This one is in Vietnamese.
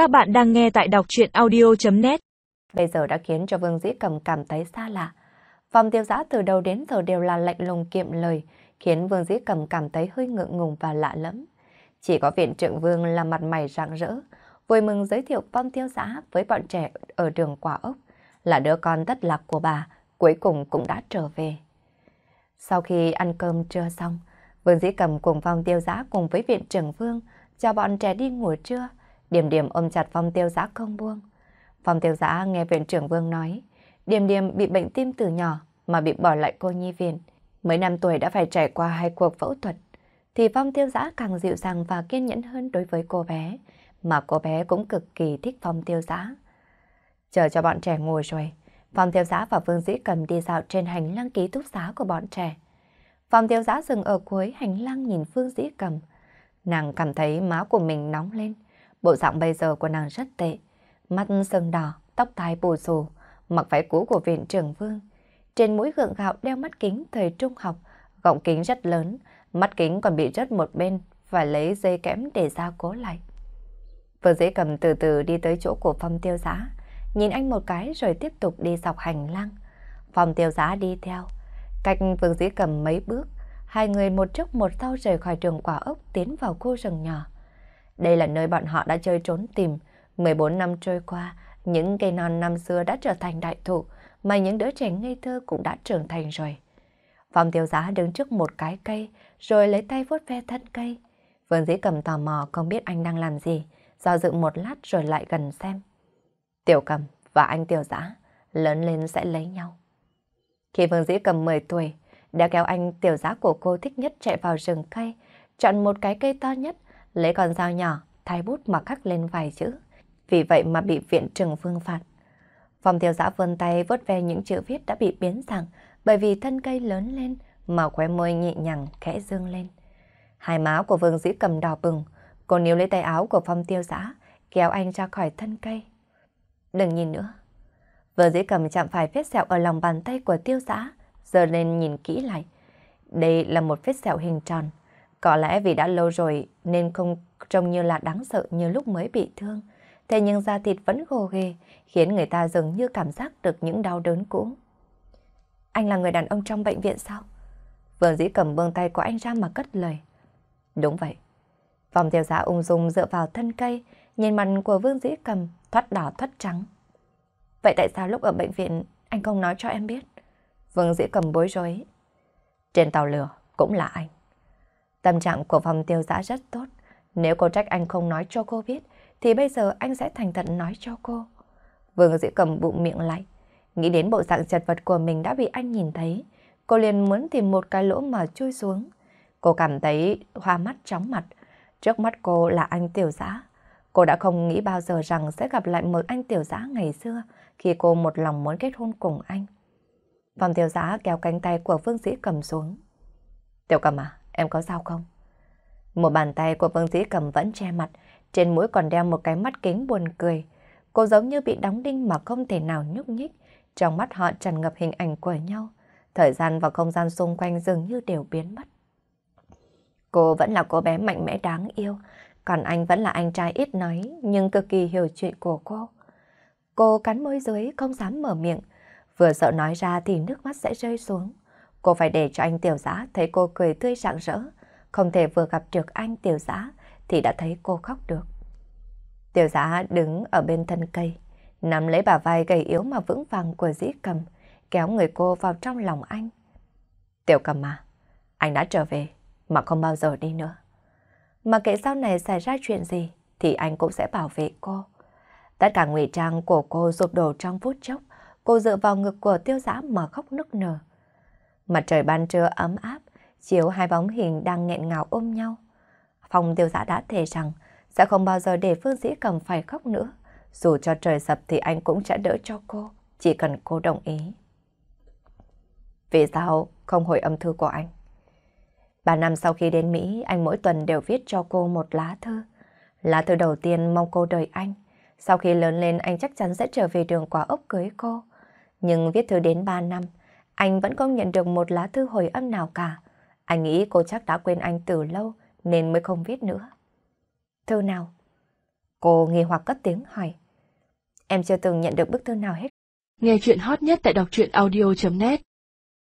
Các bạn đang nghe tại đọc chuyện audio.net Bây giờ đã khiến cho Vương Dĩ Cầm cảm thấy xa lạ. Phòng tiêu giã từ đầu đến giờ đều là lạnh lùng kiệm lời, khiến Vương Dĩ Cầm cảm thấy hơi ngượng ngùng và lạ lẫm. Chỉ có viện trưởng Vương là mặt mày rạng rỡ, vui mừng giới thiệu phong tiêu giã với bọn trẻ ở đường quả ốc, là đứa con thất lạc của bà, cuối cùng cũng đã trở về. Sau khi ăn cơm trưa xong, Vương Dĩ Cầm cùng phong tiêu giã cùng với viện trưởng Vương cho bọn trẻ đi ngủ trưa, Điềm Điềm ôm chặt Phong Tiêu Giã không buông. Phong Tiêu Giã nghe viện trưởng Vương nói, Điềm Điềm bị bệnh tim từ nhỏ mà bị bỏ lại cô nhi viện. Mấy năm tuổi đã phải trải qua hai cuộc phẫu thuật, thì Phong Tiêu Giã càng dịu dàng và kiên nhẫn hơn đối với cô bé, mà cô bé cũng cực kỳ thích Phong Tiêu Giã. Chờ cho bọn trẻ ngồi rồi, Phong Tiêu Giã và Vương Dĩ Cầm đi dạo trên hành lang ký túc xá của bọn trẻ. Phong Tiêu Giã dừng ở cuối hành lang nhìn Vương Dĩ Cầm. Nàng cảm thấy má của mình nóng lên. Bộ dạng bây giờ của nàng rất tệ. Mắt sưng đỏ, tóc tai bù xù, mặc váy cũ của viện trưởng Vương. Trên mũi gượng gạo đeo mắt kính thời trung học, gọng kính rất lớn, mắt kính còn bị rớt một bên, phải lấy dây kẽm để ra cố lại. Vừa dễ cầm từ từ đi tới chỗ của phong tiêu giá, nhìn anh một cái rồi tiếp tục đi dọc hành lang. Phong tiêu giá đi theo, cách Vương dĩ cầm mấy bước, hai người một trước một sau rời khỏi trường quả ốc tiến vào khu rừng nhỏ. Đây là nơi bọn họ đã chơi trốn tìm. 14 năm trôi qua, những cây non năm xưa đã trở thành đại thụ, mà những đứa trẻ ngây thơ cũng đã trưởng thành rồi. Phòng tiêu giá đứng trước một cái cây, rồi lấy tay vuốt ve thân cây. Vương dĩ cầm tò mò không biết anh đang làm gì, do dự một lát rồi lại gần xem. Tiểu cầm và anh tiểu giá lớn lên sẽ lấy nhau. Khi Vương dĩ cầm 10 tuổi, đã kéo anh tiểu giá của cô thích nhất chạy vào rừng cây, chọn một cái cây to nhất, lấy con dao nhỏ, thay bút mà khắc lên vài chữ. Vì vậy mà bị viện trừng phương phạt. Phòng tiêu giã vươn tay vớt ve những chữ viết đã bị biến dạng bởi vì thân cây lớn lên mà khóe môi nhẹ nhàng khẽ dương lên. Hai má của vương dĩ cầm đỏ bừng, cô níu lấy tay áo của phong tiêu giã, kéo anh ra khỏi thân cây. Đừng nhìn nữa. Vương dĩ cầm chạm phải vết sẹo ở lòng bàn tay của tiêu giã, giờ lên nhìn kỹ lại. Đây là một vết sẹo hình tròn, có lẽ vì đã lâu rồi nên không trông như là đáng sợ như lúc mới bị thương. Thế nhưng da thịt vẫn gồ ghề, khiến người ta dường như cảm giác được những đau đớn cũ. Anh là người đàn ông trong bệnh viện sao? Vương dĩ cầm bương tay của anh ra mà cất lời. Đúng vậy. Vòng theo giá ung dung dựa vào thân cây, nhìn mặt của Vương dĩ cầm thoát đỏ thoát trắng. Vậy tại sao lúc ở bệnh viện anh không nói cho em biết? Vương dĩ cầm bối rối. Trên tàu lửa cũng là anh. Tâm trạng của phòng tiêu giã rất tốt. Nếu cô trách anh không nói cho cô biết, thì bây giờ anh sẽ thành thật nói cho cô. Vương dĩ cầm bụng miệng lại. Nghĩ đến bộ dạng chật vật của mình đã bị anh nhìn thấy. Cô liền muốn tìm một cái lỗ mà chui xuống. Cô cảm thấy hoa mắt chóng mặt. Trước mắt cô là anh tiểu giã. Cô đã không nghĩ bao giờ rằng sẽ gặp lại một anh tiểu giã ngày xưa khi cô một lòng muốn kết hôn cùng anh. Phòng tiểu giã kéo cánh tay của Vương Dĩ cầm xuống. Tiểu cầm à, em có sao không? Một bàn tay của Vương Dĩ cầm vẫn che mặt, trên mũi còn đeo một cái mắt kính buồn cười. Cô giống như bị đóng đinh mà không thể nào nhúc nhích. Trong mắt họ tràn ngập hình ảnh của nhau. Thời gian và không gian xung quanh dường như đều biến mất. Cô vẫn là cô bé mạnh mẽ đáng yêu, còn anh vẫn là anh trai ít nói nhưng cực kỳ hiểu chuyện của cô. Cô cắn môi dưới không dám mở miệng, vừa sợ nói ra thì nước mắt sẽ rơi xuống. Cô phải để cho anh tiểu giã thấy cô cười tươi rạng rỡ, không thể vừa gặp được anh tiểu giã thì đã thấy cô khóc được. Tiểu giã đứng ở bên thân cây, nắm lấy bà vai gầy yếu mà vững vàng của dĩ cầm, kéo người cô vào trong lòng anh. Tiểu cầm à, anh đã trở về, mà không bao giờ đi nữa. Mà kệ sau này xảy ra chuyện gì, thì anh cũng sẽ bảo vệ cô. Tất cả ngụy trang của cô rụp đổ trong phút chốc, cô dựa vào ngực của tiêu giã mà khóc nức nở. Mặt trời ban trưa ấm áp, chiếu hai bóng hình đang nghẹn ngào ôm nhau. Phong tiêu giã đã thề rằng sẽ không bao giờ để Phương Dĩ Cầm phải khóc nữa. Dù cho trời sập thì anh cũng sẽ đỡ cho cô, chỉ cần cô đồng ý. Vì sao không hồi âm thư của anh? Ba năm sau khi đến Mỹ, anh mỗi tuần đều viết cho cô một lá thư. Lá thư đầu tiên mong cô đợi anh. Sau khi lớn lên anh chắc chắn sẽ trở về đường quả ốc cưới cô. Nhưng viết thư đến ba năm, anh vẫn không nhận được một lá thư hồi âm nào cả. Anh nghĩ cô chắc đã quên anh từ lâu, nên mới không viết nữa. Thư nào? Cô nghi hoặc cất tiếng hỏi. Em chưa từng nhận được bức thư nào hết. Nghe chuyện hot nhất tại đọc truyện audio.net